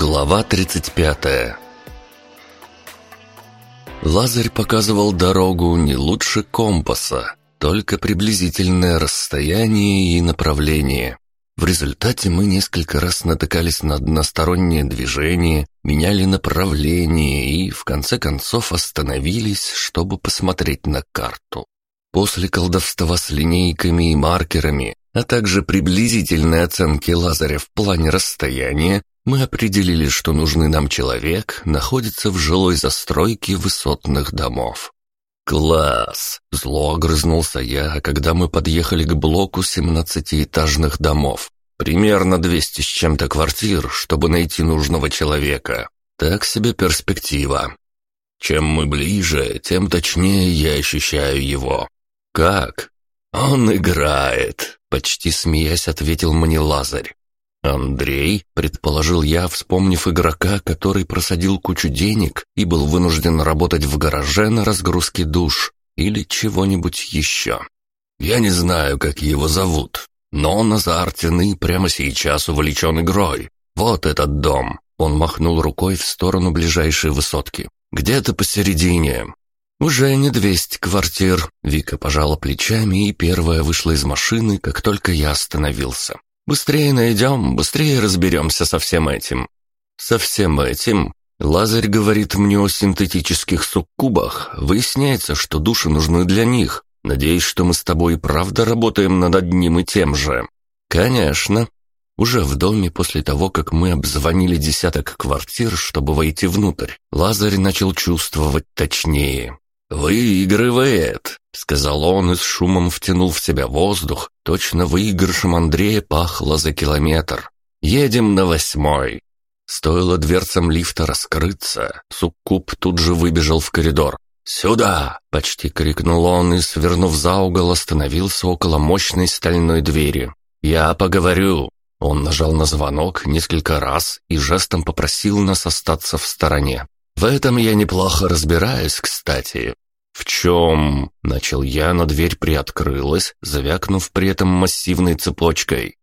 Глава 35 Лазарь показывал дорогу не лучше компаса, только приблизительное расстояние и направление. В результате мы несколько раз натыкались на одностороннее движение, меняли направление и, в конце концов, остановились, чтобы посмотреть на карту. После колдовства с линейками и маркерами, а также приблизительной оценки Лазаря в плане расстояния, мы определили, что нужный нам человек находится в жилой застройке высотных домов. «Класс!» — зло огрызнулся я, когда мы подъехали к блоку семнадцатиэтажных домов. Примерно двести с чем-то квартир, чтобы найти нужного человека. Так себе перспектива. Чем мы ближе, тем точнее я ощущаю его. «Как?» «Он играет», — почти смеясь ответил мне Лазарь. «Андрей?» — предположил я, вспомнив игрока, который просадил кучу денег и был вынужден работать в гараже на разгрузке душ или чего-нибудь еще. «Я не знаю, как его зовут, но он азартен и прямо сейчас увлечен игрой. Вот этот дом!» Он махнул рукой в сторону ближайшей высотки. «Где-то посередине. «Уже не двести квартир», — Вика пожала плечами и первая вышла из машины, как только я остановился. Быстрее найдем, быстрее разберемся со всем этим». «Со всем этим?» Лазарь говорит мне о синтетических суккубах. Выясняется, что души нужны для них. Надеюсь, что мы с тобой правда работаем над одним и тем же. Конечно. Уже в доме, после того, как мы обзвонили десяток квартир, чтобы войти внутрь, Лазарь начал чувствовать точнее. «Выигрывает», — сказал он и с шумом втянул в себя воздух. Точно выигрышем Андрея пахло за километр. «Едем на восьмой». Стоило дверцам лифта раскрыться, Суккуб тут же выбежал в коридор. «Сюда!» — почти крикнул он и, свернув за угол, остановился около мощной стальной двери. «Я поговорю!» Он нажал на звонок несколько раз и жестом попросил нас остаться в стороне. «В этом я неплохо разбираюсь, кстати. «В чем?» — начал я, но дверь приоткрылась, завякнув при этом массивной цепочкой.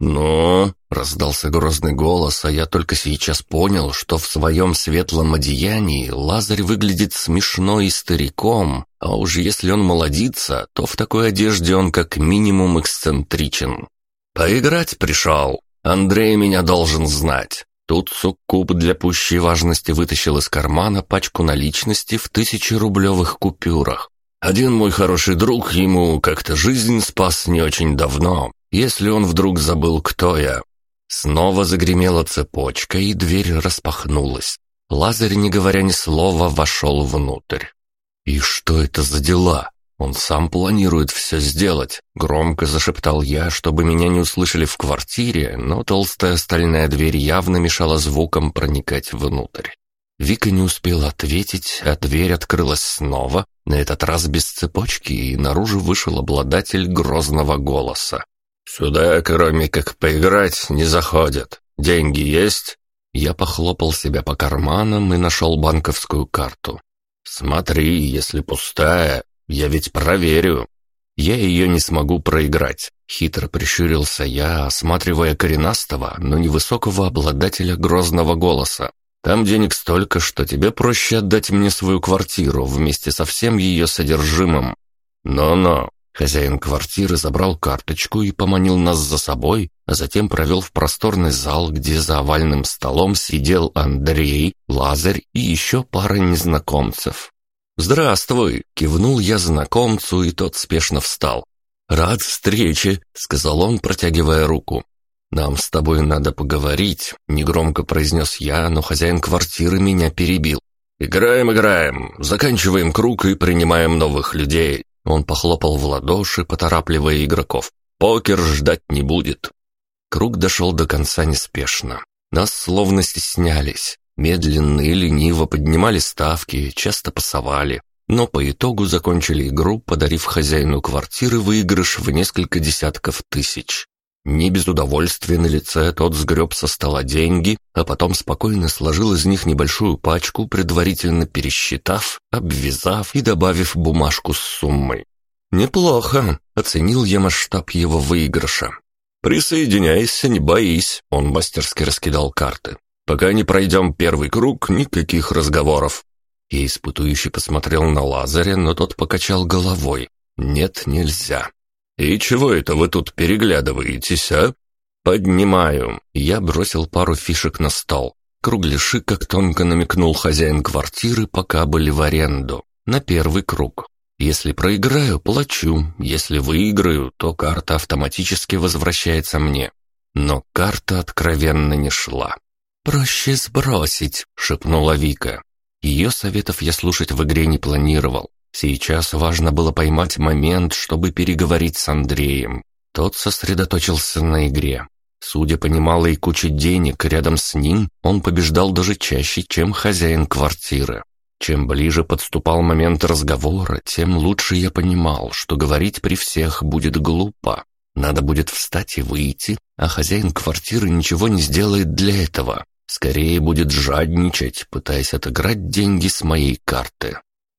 «Ну?» — раздался грозный голос, а я только сейчас понял, что в своем светлом одеянии Лазарь выглядит смешно и стариком, а уж если он молодится, то в такой одежде он как минимум эксцентричен. «Поиграть пришел. Андрей меня должен знать. Тут Суккуб для пущей важности вытащил из кармана пачку наличности в тысячерублевых купюрах. Один мой хороший друг ему как-то жизнь спас не очень давно, если он вдруг забыл, кто я. Снова загремела цепочка, и дверь распахнулась. Лазарь, не говоря ни слова, вошел внутрь. «И что это за дела?» «Он сам планирует все сделать», — громко зашептал я, чтобы меня не услышали в квартире, но толстая стальная дверь явно мешала звукам проникать внутрь. Вика не успела ответить, а дверь открылась снова, на этот раз без цепочки, и наружу вышел обладатель грозного голоса. «Сюда, кроме как поиграть, не заходят. Деньги есть?» Я похлопал себя по карманам и нашел банковскую карту. «Смотри, если пустая, я ведь проверю. Я ее не смогу проиграть. Хитро прищурился я, осматривая коренастого, но невысокого обладателя грозного голоса. Там денег столько, что тебе проще отдать мне свою квартиру вместе со всем ее содержимым. Но-но. Хозяин квартиры забрал карточку и поманил нас за собой, а затем провел в просторный зал, где за овальным столом сидел Андрей, Лазарь и еще пара незнакомцев. «Здравствуй!» — кивнул я знакомцу, и тот спешно встал. «Рад встрече!» — сказал он, протягивая руку. «Нам с тобой надо поговорить», — негромко произнес я, но хозяин квартиры меня перебил. «Играем, играем, заканчиваем круг и принимаем новых людей». Он похлопал в ладоши, поторапливая игроков. «Покер ждать не будет». Круг дошел до конца неспешно. Нас словно стеснялись. Медленно и лениво поднимали ставки, часто пасовали, но по итогу закончили игру, подарив хозяину квартиры выигрыш в несколько десятков тысяч. Не без удовольствия на лице тот сгреб со стола деньги, а потом спокойно сложил из них небольшую пачку, предварительно пересчитав, обвязав и добавив бумажку с суммой. «Неплохо», — оценил я масштаб его выигрыша. «Присоединяйся, не боись», — он мастерски раскидал карты. Пока не пройдем первый круг, никаких разговоров». Я испытующе посмотрел на Лазаря, но тот покачал головой. «Нет, нельзя». «И чего это вы тут переглядываетесь, а?» «Поднимаю». Я бросил пару фишек на стол. Кругляши, как тонко намекнул хозяин квартиры, пока были в аренду. На первый круг. Если проиграю, плачу. Если выиграю, то карта автоматически возвращается мне. Но карта откровенно не шла. «Проще сбросить», — шепнула Вика. Ее советов я слушать в игре не планировал. Сейчас важно было поймать момент, чтобы переговорить с Андреем. Тот сосредоточился на игре. Судя по немалой куче денег рядом с ним, он побеждал даже чаще, чем хозяин квартиры. Чем ближе подступал момент разговора, тем лучше я понимал, что говорить при всех будет глупо. Надо будет встать и выйти, а хозяин квартиры ничего не сделает для этого. Скорее будет жадничать, пытаясь отыграть деньги с моей карты.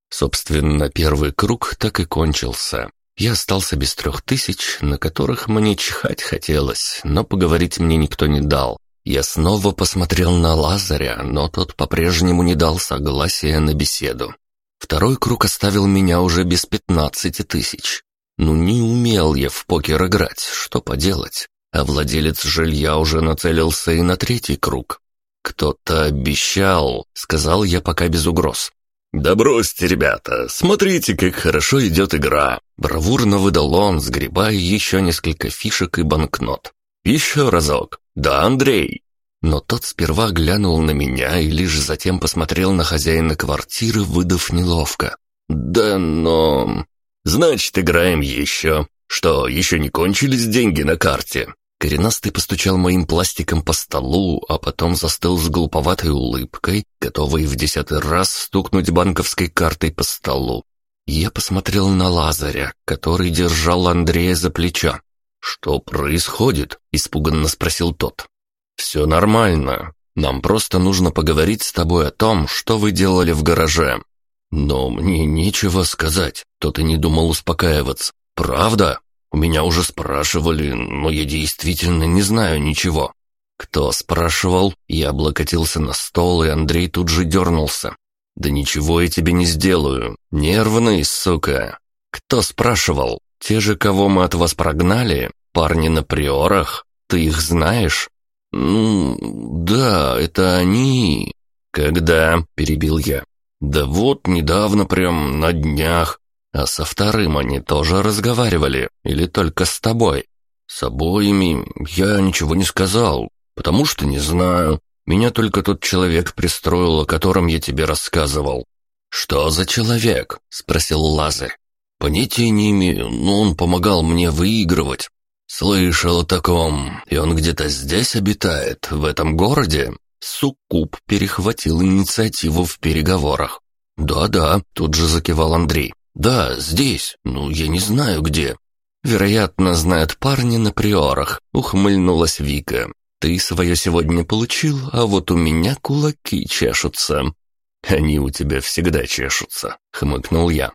Собственно, первый круг так и кончился. Я остался без трех тысяч, на которых мне чихать хотелось, но поговорить мне никто не дал. Я снова посмотрел на Лазаря, но тот по-прежнему не дал согласия на беседу. Второй круг оставил меня уже без пятнадцати тысяч. Ну не умел я в покер играть, что поделать. А владелец жилья уже нацелился и на третий круг. «Кто-то обещал», — сказал я пока без угроз. «Да бросьте, ребята, смотрите, как хорошо идет игра!» Бравурно выдал он, сгребая еще несколько фишек и банкнот. «Еще разок! Да, Андрей!» Но тот сперва глянул на меня и лишь затем посмотрел на хозяина квартиры, выдав неловко. «Да, но...» «Значит, играем еще. Что, еще не кончились деньги на карте?» Коренастый постучал моим пластиком по столу, а потом застыл с глуповатой улыбкой, готовый в десятый раз стукнуть банковской картой по столу. Я посмотрел на Лазаря, который держал Андрея за плечо. «Что происходит?» – испуганно спросил тот. «Все нормально. Нам просто нужно поговорить с тобой о том, что вы делали в гараже». «Но мне нечего сказать», – тот и не думал успокаиваться. «Правда?» У меня уже спрашивали, но я действительно не знаю ничего. Кто спрашивал? Я облокотился на стол, и Андрей тут же дернулся. Да ничего я тебе не сделаю. Нервный, сука. Кто спрашивал? Те же, кого мы от вас прогнали? Парни на приорах? Ты их знаешь? Ну, да, это они. Когда? Перебил я. Да вот, недавно прям, на днях. А со вторым они тоже разговаривали? Или только с тобой? С обоими я ничего не сказал, потому что не знаю. Меня только тот человек пристроил, о котором я тебе рассказывал. «Что за человек?» — спросил Лазарь. «Понятия не имею, но он помогал мне выигрывать. Слышал о таком, и он где-то здесь обитает, в этом городе?» Суккуб перехватил инициативу в переговорах. «Да-да», — тут же закивал Андрей. «Да, здесь. Ну, я не знаю где». «Вероятно, знают парни на приорах», — ухмыльнулась Вика. «Ты свое сегодня получил, а вот у меня кулаки чешутся». «Они у тебя всегда чешутся», — хмыкнул я.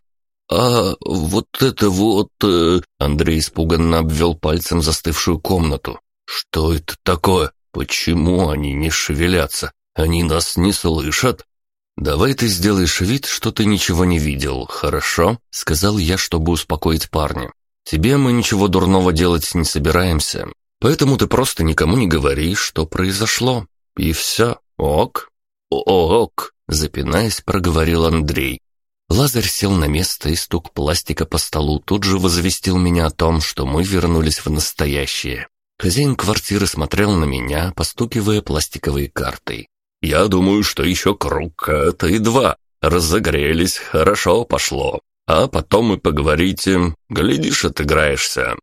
«А вот это вот...» э... Андрей испуганно обвел пальцем застывшую комнату. «Что это такое? Почему они не шевелятся? Они нас не слышат?» «Давай ты сделаешь вид, что ты ничего не видел, хорошо?» — сказал я, чтобы успокоить парня. «Тебе мы ничего дурного делать не собираемся, поэтому ты просто никому не говори, что произошло. И все, ок?» «Ок», — запинаясь, проговорил Андрей. Лазарь сел на место, и стук пластика по столу тут же возвестил меня о том, что мы вернулись в настоящее. Хозяин квартиры смотрел на меня, постукивая пластиковой картой. Я думаю, что еще круг это и два. Разогрелись, хорошо пошло. А потом и поговорите. Глядишь, отыграешься.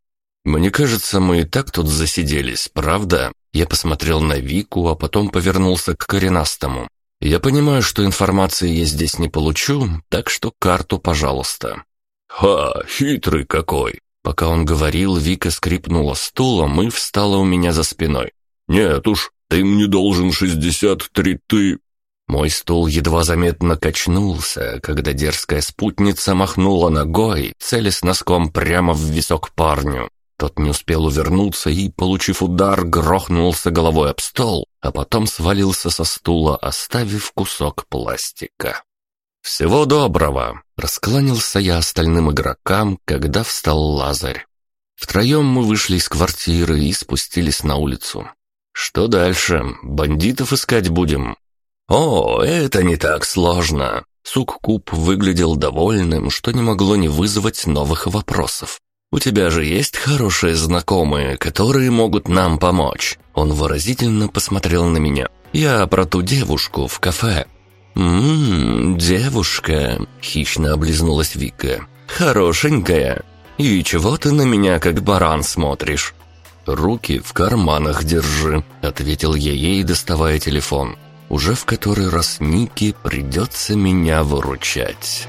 Мне кажется, мы и так тут засиделись, правда? Я посмотрел на Вику, а потом повернулся к коренастому. Я понимаю, что информации я здесь не получу, так что карту, пожалуйста. Ха, хитрый какой. Пока он говорил, Вика скрипнула стулом и встала у меня за спиной. Нет уж, «Ты мне должен шестьдесят три ты...» Мой стул едва заметно качнулся, когда дерзкая спутница махнула ногой, целясь носком прямо в висок парню. Тот не успел увернуться и, получив удар, грохнулся головой об стол, а потом свалился со стула, оставив кусок пластика. «Всего доброго!» — раскланялся я остальным игрокам, когда встал Лазарь. Втроем мы вышли из квартиры и спустились на улицу. «Что дальше? Бандитов искать будем?» «О, это не так сложно!» Суккуб выглядел довольным, что не могло не вызвать новых вопросов. «У тебя же есть хорошие знакомые, которые могут нам помочь?» Он выразительно посмотрел на меня. «Я про ту девушку в кафе». «Ммм, девушка», — хищно облизнулась Вика. «Хорошенькая. И чего ты на меня как баран смотришь?» «Руки в карманах держи», — ответил я ей, доставая телефон. «Уже в который раз Нике придется меня выручать».